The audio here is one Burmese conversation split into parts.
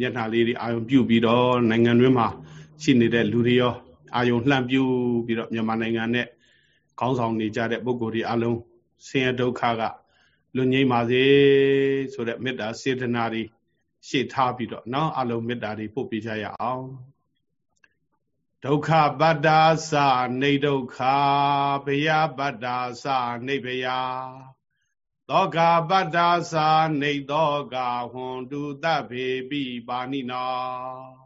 မျက်နှာလေးတွေအာယုံပြုပြီးတော့နိုင်ငံတွင်းမှာရှိနေတဲ့လူတွေရောအာယုံလှမ်းပြုပြီးတော့မြန်မာနိုင်ငံနဲ့ခေါင်းဆောင်နေကြတဲ့ပုဂ္ဂိုလ်တွေအလုံးဆင်းရဲဒုက္ခကလွတ်ငြိမ်းပါစေဆိုတဲ့မေတ္တာစေတနာတွေရှေ့ထားပြီးတော့နော်အလုံးမေတ္တာတွေပို့ပေးကြရအောင်ဒုက္ခပတ္တာသနေဒုက္ခဘယပတ္တာသနေဘယ သောကပတ္တာသနေသောကဟွန်တုတဖေပိပါဏိနော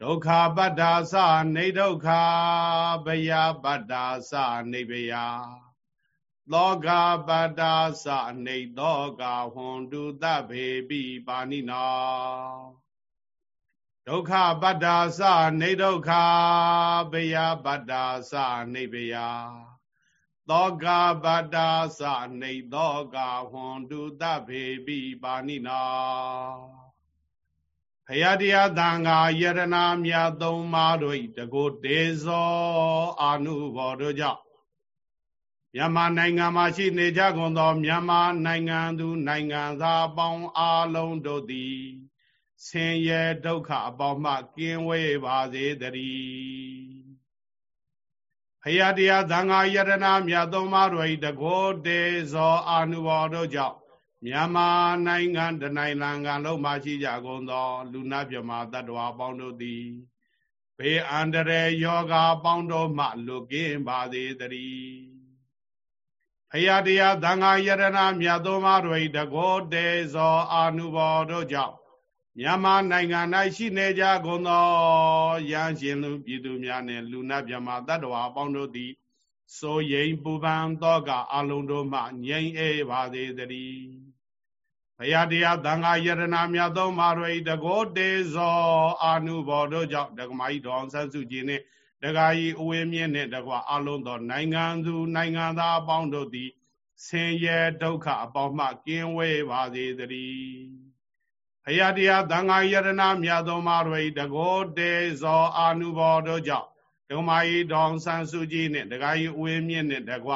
ဒုက္ခပတ္တာသနေဒုက္ခဘယပတ္တာသနေဘယသောကပတ္တာသနေသောကဟွန်တုတဖေပိပါဏိနောဒုက္ခပတ္တာသနေဒုက္ခဘယပတ္တာသနေဘယ သောကပတ္တာသနေသောကဟွန်တုတဖေပိပါဏိနာဖယတရားသံဃာယရနာမြတ်သုံးပါးတို့တကိုတေဇောအာနုဘော်တို့ကြောင့်မြန်မာနိုင်ငံမှာရှိနေကြကုန်သောမြန်မာနိုင်ငံသူနိုင်ငံသားပေါင်းအားလုံးတို့သည်ဆင်းရဲဒုက္ခအပေါင်းမှကင်းဝေးပါစေတည်း ဖရာတရားသံဃာယတနာမြတ်သုံးပါးတို့၏တကောတေဇောအာနုဘော်တို့ကြောင့်မြန်မာနိုင်ငံတနိုင်နိုင်ငံလုံးမှာရှိကြကုန်သော လူနာမြမတ attva ပေါင်းတို့သည်ဘေးအန္တရာယ်ယောဂပေါင်းတို့မှလွတ်ကင်းပါစေတည်းဖရာတရားသံဃာယတနာမြတ်သုံးပါးတို့၏တကောတေဇောအာနုဘော်တို့ကြောင့် မြန်မာနိုင်ငံ၌ရှိနေကြကုန်သောရဟန်းရှင်လူပြည်သူများနှင့်လူနာမြမတတ္တဝါအပေါင်းတို့သည်စိုးရိမ်ပူပန်သောကအလုံးတို့မှငြိမ်အေးပါစေတည်းဘုရားတရားသံဃာယရနာမြတ်သောမာရိတကောတေဇောအာနုဘော်တို့ကြောင့်ဒကမကြီးတော်ဆန်းစုကြည်နှင့်ဒကာကြီးအဝေမြင့်နှင့်တကွာအလုံးသောနိုင်ငံသူနိုင်ငံသားအပေါင်းတို့သည်ဆင်းရဲဒုက္ခအပေါင်းမှကင်းဝေးပါစေတည်း ဖရာတရားသံဃာယရဏမြတ်သောမာရိတကောတေဇောအာနုဘောတို့ကြောင့်ဒုမာယီဒေါန်ဆန်းစုကြည်နှင့်ဒကာယီဝေမြင့်နှင့်တကွ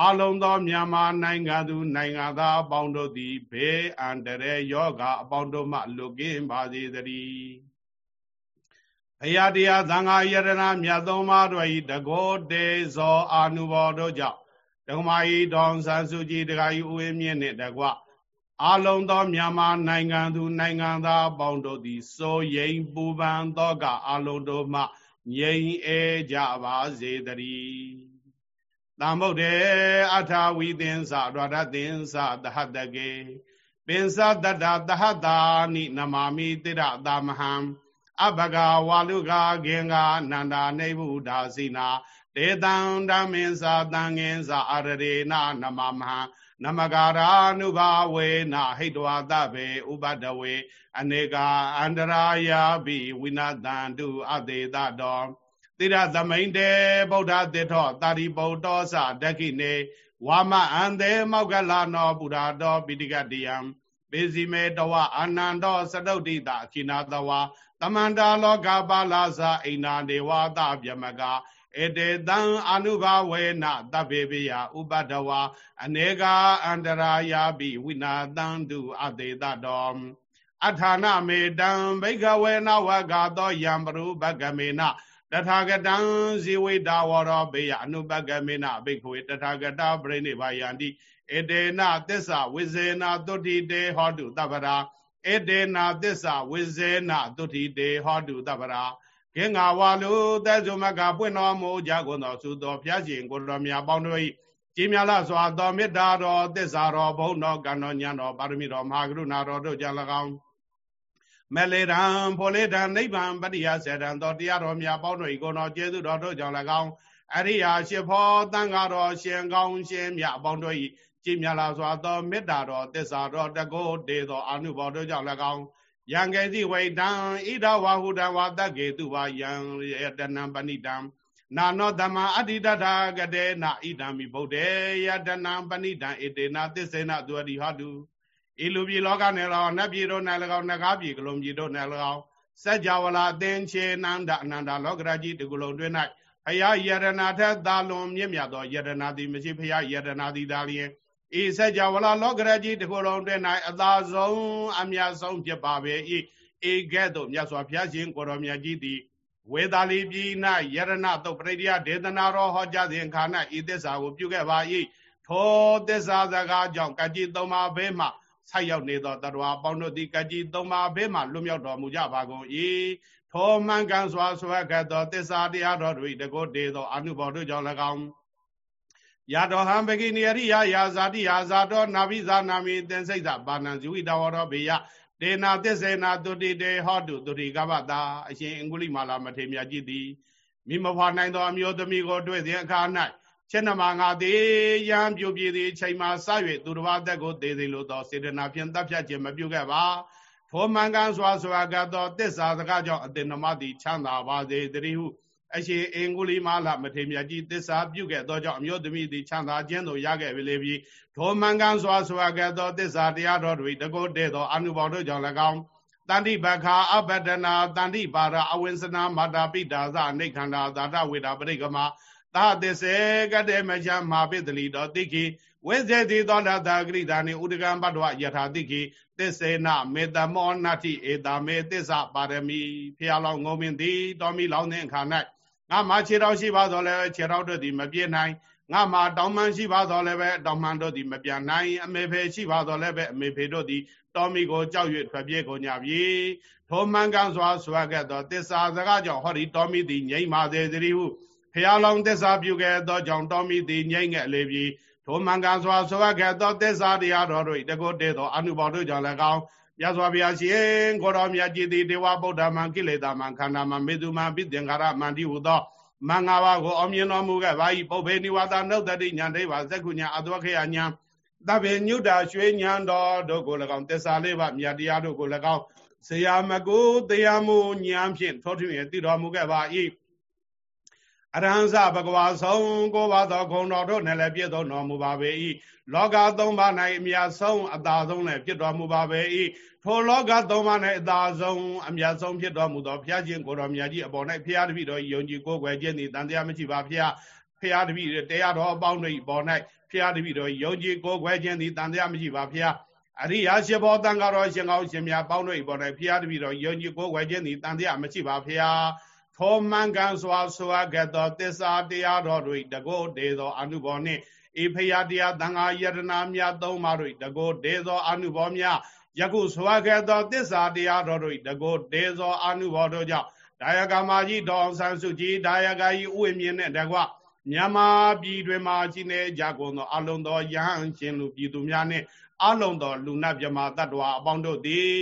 အလုံးသောမြန်မာနိုင်ငံသူနိုင်ငံသားအပေါင်းတို့သည်ဘေးအန္တရာယ်ယောဂအပေါင်းတို့မှလွတ်ကင်းပါစေတည်းဖရာတရားသံဃာယရဏမြတ်သောမာရိတကောတေဇောအာနုဘောတို့ကြောင့်ဒုမာယီဒေါန်ဆန်းစုကြည်ဒကာယီဝေမြင့်နှင့်တကွ အလုံးသောမြန်မာနိုင်ငံသူနိုင်ငံသားအပေါင်းတို့သည်စိုးရိမ်ပူပန်သောကအလုံးတို့မှငြိမ်အေးကြပါစေတည်းသမ္ဗုဒ္ဓေအထာဝိသင်္စရတသင်္စသဟတကေပင်စတတသဟတာနိနမာမိတိရသမဟံအဘဂဝါလုကာဂင်္ဂနန္ဒာနေဗုဒ္ဓစီနာတေတံဓမ္မင်းစာတံငင်စာအရရေနနမမဟံ နမကာရာနုဘာဝေနဟိတဝါသဗေဥပဒဝေအနေကအန္တရာယာပိဝိနာတန္တုအသေးတတော်တိရသမိန်တေဗုဒ္ဓတိထောတာရိပုတ္တောသဒက္ခိနေဝါမအံသေးမောက္ကလနောပုရာတော်ပိဋကတိယံပေစီမေတဝအာနန္တောသတုတ်တိတအခိနာတဝါတမန္တာလောကပါလာဇာအိနာဒေဝတာပြမက ဧတေတံအနုဘဝေနတဗ္ဗေပိယဥပဒဝါအနေကအန္တရာယာပိဝိနာတံတုအသေးတတော်အထာဏမေတံဘိကဝေနဝဂါသောယံပရုပကမေနတထာဂတံဇီဝိတာဝရောဘေယအနုပကမေနဘိခဝေတထာဂတပရိနိဗ္ဗာယန္တိဧတေနသစ္စာဝိဇေနာတုတိတေဟောတုတပ္ပရာဧတေနာသစ္စာဝိဇေနာတုတိတေဟောတုတပ္ပရာ ကင်္ဂါဝါလူသက်စုမကပွင့်တော်မူကြကုန်သောသုသောဖျားရှင်ကိုတော်မြတ်ပေါင်းတို့၏ကြီးမြတ်လာစွာသောမေတ္တာတော်သစ္စာတော်ဘုန်းတော်ကံတော်ဉာဏ်တော်ပါရမီတော်မဟာကရုဏာတော်တို့ကြောင့်၎င်းမလေရန်ဖောလေတံနိဗ္ဗာန်ပရိယဆေတံတော်တရားတော်မြတ်ပေါင်းတို့၏ကိုတော်ကျေးဇူးတော်တို့ကြောင့်၎င်းအရိယာရှိဖောတန်ဃာတော်ရှင်ကောင်းရှင်မြတ်ပေါင်းတို့၏ကြီးမြတ်လာစွာသောမေတ္တာတော်သစ္စာတော်တကုတေသောအနုဘော်တို့ကြောင့်၎င်း ယံကေတိဝိတံဣဒဝါဟုတံဝါတကေတုဝါယံယတနံပဏိတံနာနောတမအဋ္ဌိတထာကတေနဣဒံမိဗုဒ္ဓေယတနံပဏိတံဣတေနသစ္စေနသူရိဟတုဤလူပြည်လောကနယ်လောနတ်ပြည်တို့နယ်၎င်းနဂါးပြည်ကလုံးပြည်တို့နယ်၎င်းစัจ java လာအသင်္ချေနန္ဒအနန္တလောကရာကြီးတကုလုံးတွင်၌ဖယားယရဏထသာလွန်မြင့်မြတ်သောယရဏသည်မရှိဖယားယရဏသည်သာလျင် ဤစัจ java လာလောကရကြီးတခုလုံးတွင်၌အသာဆုံးအမြတ်ဆုံးဖြစ်ပါပေ၏ဧကဲ့သို့မြတ်စွာဘုရားရှင်ကိုရောမြတ်ကြီးသည်ဝေသာလီပြည်၌ယရဏတုတ်ပရိယဒေသနာတော်ဟောကြားစဉ်ခါ၌ဤသစ္စာကိုပြုခဲ့ပါ၏ထိုသစ္စာစကားကြောင့်ကတိသုံးပါးဘေးမှဆက်ရောက်နေသောတရဝအပေါင်းတို့သည်ကတိသုံးပါးဘေးမှလွတ်မြောက်တော်မူကြပါကုန်၏ထိုမှန်ကန်စွာဆွဲကသောသစ္စာတရားတော်တို့၏တကောတေသောအနုဘော်တို့ကြောင့်၎င်း ယတောဟံပကိနိယရိယယာဇာတိယာဇာတောနာဘိဇာနာမိသင်္စိတ်သာပါဏံဇိဝိတဝရောဘေယဒေနာသစ္စေနာတုတိတေဟောတုတုတိကပတာအရှင်အင်္ဂုလိမာလာမထေရမြတ်ကြီးသည်မိမဖွာနိုင်သောအမျိုးသမီးကိုတွေ့စဉ်အခါ၌ချက်နမငါသည်ယံပြုပြည်သည်ချိန်မှာစ၍သူတစ်ပါးသက်ကိုသေသေးလိုသောစေတနာဖြင့်တပ်ဖြတ်ခြင်းမပြုခဲ့ပါထိုမှန်ကန်စွာစွာကသောတစ္ဆာစကားကြောင့်အတင်နမသည်ချမ်းသာပါစေတည်းဟု အရှင်အင်္ဂုလိမာလမထေမြတ်ကြီးသစ္စာပြုခဲ့သောကြောင့်အမျိုးသမီးသည်ချမ်းသာခြင်းသို့ရခဲ့ပြီလေပြီထိုမှန်ကန်စွာစွာခဲ့သောသစ္စာတရားတော်တွေတကုတ်တဲ့သောအနုဘော်တို့ကြောင့်၎င်းတန္တိဘခာအပတနာတန္တိပါရအဝိသနာမာတာပိတာသအိခန္ဓာသာတဝေတာပရိကမသာသစ္စေကတေမချမာပိတလီတော်တိခိဝိဇေတိသောတာဂရိတာနိဥဒကံပတ္တဝယထာတိခိသစ္စေနမေတ္တမောနတ္တိဧတာမေသစ္စာပါရမီဖျားလောင်းငုံမင်းသည်တော်မီလောင်းတဲ့အခါ၌ ငါမှခြေတော်ရှိပါသောလည်းခြေတော်တို့သည်မပြည့်နိုင်ငါမှတောင်းမှန်ရှိပါသောလည်းပဲတောင်းမှန်တို့သည်မပြနိုင်အမေဖေရှိပါသောလည်းပဲအမေဖေတို့သည်တော်မီကိုကြောက်၍ထွက်ပြေးကုန်ကြပြီထိုမှန်ကန်စွာဆွာခဲ့သောတစ္ဆာစကားကြောင့်ဟောဒီတော်မီသည်ငြိမ့်ပါစေသတည်းဟုဖျားလောင်းတစ္ဆာပြုခဲ့သောကြောင့်တော်မီသည်ငြိမ့်ခဲ့လေပြီထိုမှန်ကန်စွာဆွာခဲ့သောတစ္ဆာတရားတော်တို့တကုတ်တေသောအနုဘောတို့ကြောင့်လည်းကောင်း မြတ်စွာဘုရားရှင်ကိုတော်မြတ်ကြီးသည်ဒေဝဗုဒ္ဓမံကိလေသာမံခန္ဓာမံမေတုမံပိသင်္ကာရမန္တိဟုသောမင်္ဂပါကိုအောင်မြင်တော်မူခဲ့ပါ၏ပုပ္ပေနိဝါဒနုဒတိညာဒိဗ္ဗဇက္ခုညာအသွခေယညာတဗ္ဗေညုတာရွှေညာတော်တို့ကို၎င်းတစ္ဆာလေးပါမြတ်တရားတို့ကို၎င်းဆရာမကိုတရားမှုညာဖြင့်ထောထွင်သိတော်မူခဲ့ပါ၏ အရဟံစဘဂဝါဆုံးကိုပါသောဂုဏ်တော်တို့နဲ့လည်းပြည့်စုံတော်မူပါပေ၏လောကသုံးပါး၌အမြတ်ဆုံးအသာဆုံးလည်းဖြစ်တော်မူပါပေ၏ထိုလောကသုံးပါး၌အသာဆုံးအမြတ်ဆုံးဖြစ်တော်မူသောဘုရားရှင်ကိုတော်မြတ်ကြီးအပေါ်၌ဘုရားတပည့်တော်ယုံကြည်ကိုးကွယ်ခြင်းသည်တန်တရားမရှိပါဘုရားဘုရားတပည့်တရားတော်အပေါင်းတို့ပေါ်၌ဘုရားတပည့်တော်ယုံကြည်ကိုးကွယ်ခြင်းသည်တန်တရားမရှိပါဘုရားအရိယာရှိဘောတန်ဃာတော်ရှင်ကောင်းရှင်များပေါင်းတို့ပေါ်၌ဘုရားတပည့်တော်ယုံကြည်ကိုးကွယ်ခြင်းသည်တန်တရားမရှိပါဘုရား ထောမှန်ကန်စွာဆိုအပ်ခဲ့သောသစ္စာတရားတော်တို့တကုတ်တေသောအနုဘောနှင့်ဧဖယတရားသံဃာယတနာမြတ်သုံးပါတို့တကုတ်တေသောအနုဘောများယခုဆိုအပ်ခဲ့သောသစ္စာတရားတော်တို့တကုတ်တေသောအနုဘောတို့ကြောင့်ဒါယကမာကြီးတော်ဆန်းစုကြည်ဒါယကကြီးဥဝေမြင့်နဲ့တကွမြန်မာပြည်တွင်မှာကြီးနေကြကုန်သောအလုံးသောယဟန်ရှင်လူပြည်သူများနှင့်အလုံးသောလူနာမြမတ attva အပေါင်းတို့သည်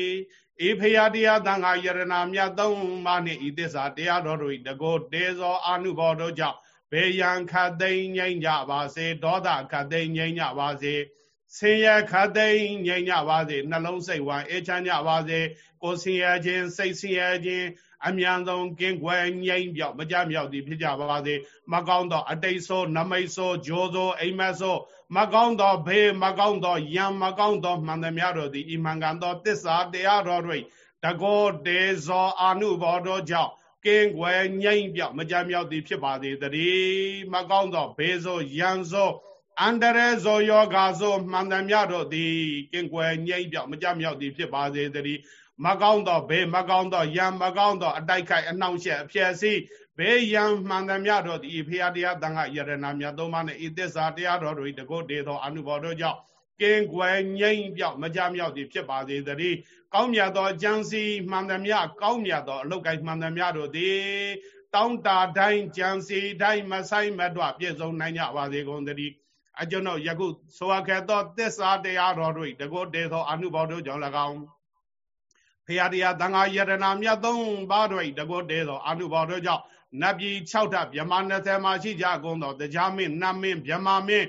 ဧဖယတရားသံဃာယရဏမြတ်သုံးပါးနှင့်ဤသစ္စာတရားတော်တို့၏တကောတေဇောအာနုဘောတို့ကြောင့်ဘေယံခတ်သိမ့်ငြိမ့်ကြပါစေဒေါသခတ်သိမ့်ငြိမ့်ကြပါစေဆင်းရဲခတ်သိမ့်ငြိမ့်ကြပါစေနှလုံးစိတ်ဝမ်းအေးချမ်းကြပါစေကိုယ်ဆင်းရဲခြင်းစိတ်ဆင်းရဲခြင်း အမြန်ဆုံးကင်းကွယ်ငြိမ့်ပြောက်မကြမြောက်သည်ဖြစ်ကြပါစေမကောင်းသောအတိတ်ဆိုးနမိတ်ဆိုးဂျိုးဆိုးအိမ်မက်ဆိုးမကောင်းသောဘေးမကောင်းသောယံမကောင်းသောမှန်သမျှတို့သည်ဤမှန်ကန်သောတစ္ဆာတရားတော်တွေတကောတေဇောအာနုဘောတော်ကြောင့်ကင်းွယ်ငြိမ့်ပြောက်မကြမြောက်သည်ဖြစ်ပါသေးတည်းမကောင်းသောဘေးဆိုးယံဆိုးအန္တရဇောယောဂါဆိုမှန်သမျှတို့သည်ကင်းွယ်ငြိမ့်ပြောက်မကြမြောက်သည်ဖြစ်ပါသေးတည်း မကောင်းသောဘေးမကောင်းသောယံမကောင်းသောအတိုက်ခိုက်အနှောင့်အယှက်အပြည့်စည်ဘေးယံမှန်သမျှတို့သည်ဖရာတရားတန်ခါယရဏမြတ်သုံးပါးနှင့်ဤသစ္စာတရားတော်တို့တကုတ်တေသောအနုဘော်တို့ကြောင့်ကင်းကွယ်ငြိမ့်ပြောက်မကြမြောက်သည်ဖြစ်ပါစေတည်းကောင်းမြတ်သောအကျံစီမှန်သမျှကောင်းမြတ်သောအလုတ်ကိုင်းမှန်သမျှတို့သည်တောင်းတာတိုင်းကြံစီတိုင်းမဆိုင်မတော့ပြည့်စုံနိုင်ကြပါစေကုန်တည်းအကျွန်ုပ်ယခုဆိုအပ်ခဲ့သောသစ္စာတရားတော်တို့တကုတ်တေသောအနုဘော်တို့ကြောင့်၎င်း ဖရာတရားသံဃာယတနာမြတ်သုံးပါးတို့တကုတ်တေသောအနုဘော်တို့ကြောင့်နတ်ပြည်6ထပ်မြမ20မှာရှိကြကုန်သောတရားမင်းနတ်မင်းမြမမင်း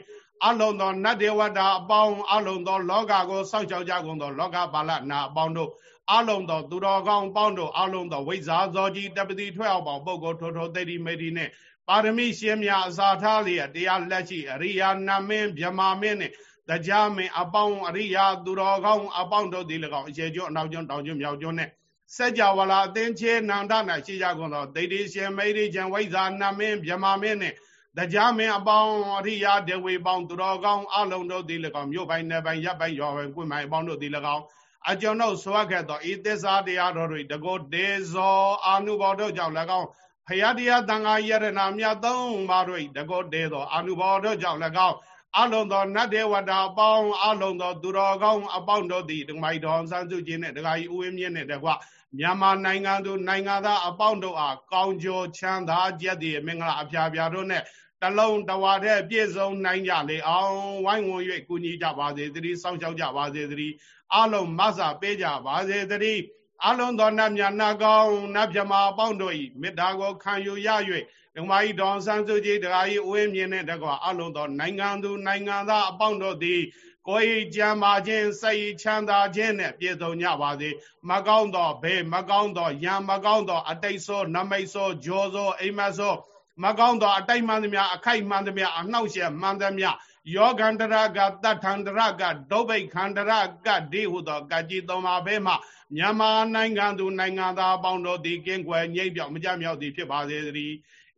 အလုံးသောနတ်ဒေဝတာအပေါင်းအလုံးသောလောကကိုစောင့်ရှောက်ကြကုန်သောလောကပါလနာအပေါင်းတို့အလုံးသောသူတော်ကောင်းပေါင်းတို့အလုံးသောဝိဇ္ဇာဇောကြီးတပတိထွက်အောင်ပေါင်းပုဂ္ဂိုလ်ထိုထိုသိတိမေတိနဲ့ပါရမီရှင်များအစာထားလျက်တရားလက်ရှိအရိယာနာမင်းမြမာမင်းနဲ့ တရားမင်းအပေါင်းအရိယာသူတော်ကောင်းအပေါင်းတို့ဒီ၎င်းအခြေကျွန်းအနောက်ကျွန်းတောင်ကျွန်းမြောက်ကျွန်းနဲ့စัจ java လာအသင်ချေနန္ဒနာရှိကြကုန်သောဒိဋ္ဌိရှင်မေရိကျန်ဝိဇ္ဇာနာမင်းမြမာမင်းနဲ့တရားမင်းအပေါင်းအရိယာဒေဝေပေါင်းသူတော်ကောင်းအလုံးတို့သည်၎င်းမြို့ပိုင်းနယ်ပိုင်းရပ်ပိုင်းရွာပိုင်းကွင်းပိုင်းအပေါင်းတို့သည်၎င်းအကျွန်ုပ်ဆွတ်ခဲ့သောဤသစ္စာတရားတော်တွေတကောတေဇောအာနုဘောတို့ကြောင့်၎င်းဖယတရားတန်ခါယရဏမြတ်သုံးပါတို့တကောတေသောအာနုဘောတို့ကြောင့်၎င်း အလုံးသောနတ်ဒေဝတာအပေါင်းအလုံးသောသူတော်ကောင်းအပေါင်းတို့သည်ဒမိုက်တော်ဆန်းစုခြင်းနဲ့ဒကာကြီးဦးဝင်းမြင့်နဲ့တကွမြန်မာနိုင်ငံသူနိုင်ငံသားအပေါင်းတို့အားကောင်းကျိုးချမ်းသာကြက်တည်မင်္ဂလာအဖျားဖျားတို့နဲ့တလုံးတဝါတဲ့ပြည့်စုံနိုင်ကြလေအောင်ဝိုင်းဝန်း၍ကူညီကြပါစေသတည်းစောင့်ရှောက်ကြပါစေသတည်းအလုံးမဆပေးကြပါစေသတည်းအလုံးသောနတ်မြတ်နာကောင်းနတ်မြမာအပေါင်းတို့၏မေတ္တာကိုခံယူရ၍ ဓမ္မကြီးဒေါန်ဆန်းစုကြည်တခါကြီးဝင်းမြင်တဲ့တကွာအလုံးသောနိုင်ငံသူနိုင်ငံသားအပေါင်းတို့သည်ကိုယ်ကြံပါခြင်းစိတ်ချမ်းသာခြင်းနဲ့ပြည့်စုံကြပါစေမကောင်းသောဘေးမကောင်းသောရံမကောင်းသောအတိတ်ဆိုးနမိတ်ဆိုးဂျောဆိုးအိမ်မဆိုးမကောင်းသောအတိတ်မှန်သမျှအခိုက်မှန်သမျှအနှောက်ယှက်မှန်သမျှယောဂန္တရကတထန္တရကဒုဗိခန္တရကဒီဟုသောကကြီးသုံးပါးဘဲမှမြန်မာနိုင်ငံသူနိုင်ငံသားအပေါင်းတို့သည်ကင်းကွယ်ငြိမ့်ပြောက်မကြမြောက်သည်ဖြစ်ပါစေသတည်း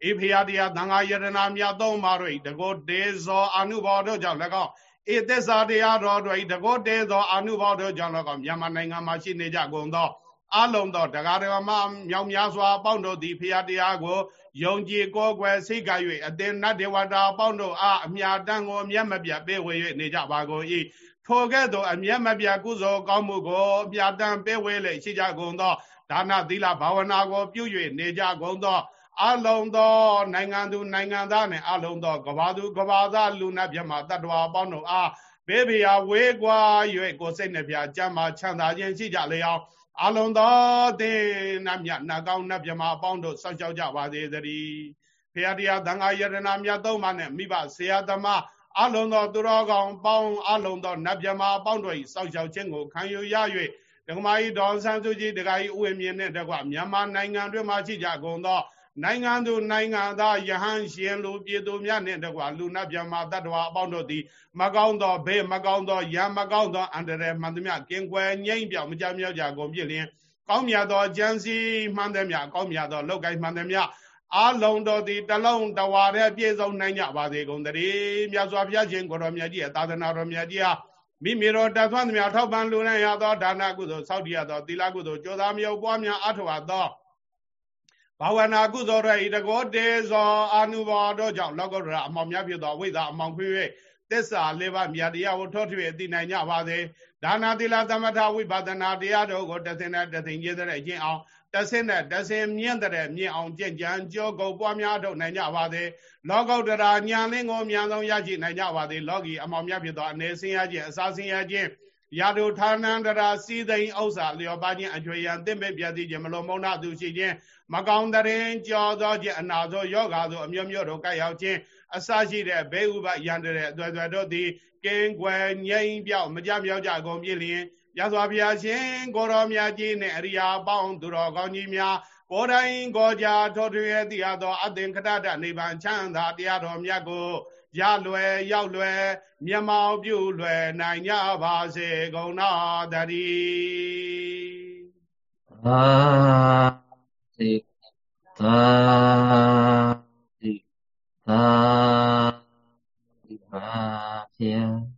ဧဖရာတရားသံဃာယရဏမြတ်သုံးပါးတို့တကောတေဇောအနုဘောတို့ကြောင့်၎င်းဧသစ္စာတရားတော်တို့တကောတေဇောအနုဘောတို့ကြောင့်၎င်းမြန်မာနိုင်ငံမှာရှိနေကြကုန်သောအလုံးသောတရားတော်မှာမြောင်များစွာအပေါင်းတို့သည်ဖရာတရားကိုယုံကြည်ကိုးကွယ်စိတ်ကပ်၍အသင်နတ်ဒေဝတာအပေါင်းတို့အားအမြတ်တမ်းကိုအမျက်မပြတ်ပေးဝေ၍နေကြပါကုန်၏ထိုကဲ့သို့အမျက်မပြတ်ကုသိုလ်ကောင်းမှုကိုအမြတ်တမ်းပေးဝေလေရှိကြကုန်သောဒါနသီလဘာဝနာကိုပြု၍နေကြကုန်သော အလုံးသောနိုင်ငံသူနိုင်ငံသားနဲ့အလုံးသောကဘာသူကဘာသားလူနာမြတ်မှာတတ္တဝါအပေါင်းတို့အားဘေးဘီယာဝေးကွာ၍ကိုစိတ်နှပြကြမ်းမာချမ်းသာခြင်းရှိကြလေအောင်အလုံးသောသင်နတ်မြတ်နတ်ကောင်းနတ်မြမအပေါင်းတို့စောင့်ရှောက်ကြပါစေသတည်းဖရာတရားသံဃာယရဏမြတ်သုံးပါးနဲ့မိဘဆရာသမားအလုံးသောသူတော်ကောင်းပေါင်းအလုံးသောနတ်မြမအပေါင်းတို့၏စောင့်ရှောက်ခြင်းကိုခံယူရ၍ဒကမာကြီးဒေါ်ဆန်းစုကြည်ဒကာကြီးဥဝေမြင့်နဲ့တကွမြန်မာနိုင်ငံတွင်မှရှိကြကုန်သော နိုင်ငံသူနိုင်ငံသားယဟန်ရှင်လူပြည်သူများနှင့်တကွာလူနာပြမတတ္တဝါအပေါင်းတို့သည်မကောင်းသောဘေးမကောင်းသောရံမကောင်းသောအန္တရာယ်မှန်သမျှကင်းကွယ်ငြိမ့်ပြောင်မကြမြောက်ကြကုန်ဖြစ်လျင်ကောင်းမြတ်သောကြံစီမှန်သမျှကောင်းမြတ်သောလောက်ကိုင်းမှန်သမျှအလုံးတော်သည်တလုံးတဝါတည်းပြည့်စုံနိုင်ကြပါစေကုန်တည်းမြတ်စွာဘုရားရှင်ကိုတော်မြတ်ကြီးရဲ့သာသနာတော်မြတ်ကြီးဟာမိမိတို့တသွမ်းသမျှထောက်ပံ့လူနိုင်ရသောဒါနကုသိုလ်စောင့်တည်ရသောသီလကုသိုလ်ကြိုးစားမြောက်ပွားများအထောက်အသော ဘာဝနာကုသိုလ်ရဤတကောတေဇောအာနုဘောတို့ကြောင့်လောကုတ္တရာအမောင်များဖြစ်သောဝိဇာအမောင်ခွေ၍သစ္စာလေးပါးမြတ်တရားကိုထောထွေသိနိုင်ကြပါစေဒါနာသီလသမထဝိပဿနာတရားတို့ကိုတသင်နဲ့တသင်ကြီးတဲ့ကျင့်အောင်တဆင်းနဲ့တဆင်းမြင့်တဲ့မြင့်အောင်ကြင်ကြံကြောကုန်ပွားများထုတ်နိုင်ကြပါစေလောကုတ္တရာညာလင်းကိုအမြန်ဆုံးရရှိနိုင်ကြပါစေလောကီအမောင်များဖြစ်သောအနေဆင်းရခြင်းအစာဆင်းရခြင်း ရာတို့ဌာနန္တရာစီသိင်ဥစ္စာလျော်ပါခြင်းအကျွေရန်တင့်မဲ့ပြသိခြင်းမလုံးမုံနာသူရှိခြင်းမကောင်းတဲ့ရင်ကြောသောခြင်းအနာသောယောဂါသောအမျိုးမျိုးတို့ကရောက်ခြင်းအစရှိတဲ့ဘေးဥပယန္တတဲ့အသွယ်သွယ်တို့သည်ကင်းကွယ်ငြိမ်ပြောက်မကြမြောက်ကြကုန်ပြည့်လျင်ရသော်ဘုရားရှင်ကိုရောမြတ်ကြီးနှင့်အရိယာပေါင်းသူတော်ကောင်းကြီးများကိုယ်တိုင်ကိုကြထောထွေသိရသောအသင်္ခတတနိဗ္ဗာန်ချမ်းသာတရားတော်မြတ်ကို ရလွယ်ရောက်လွယ်မျက်မှောက်ပြုလွယ်နိုင်ကြပါစေကုန်တော်တည်းသာသိသာသိသာဒီပါဗျာ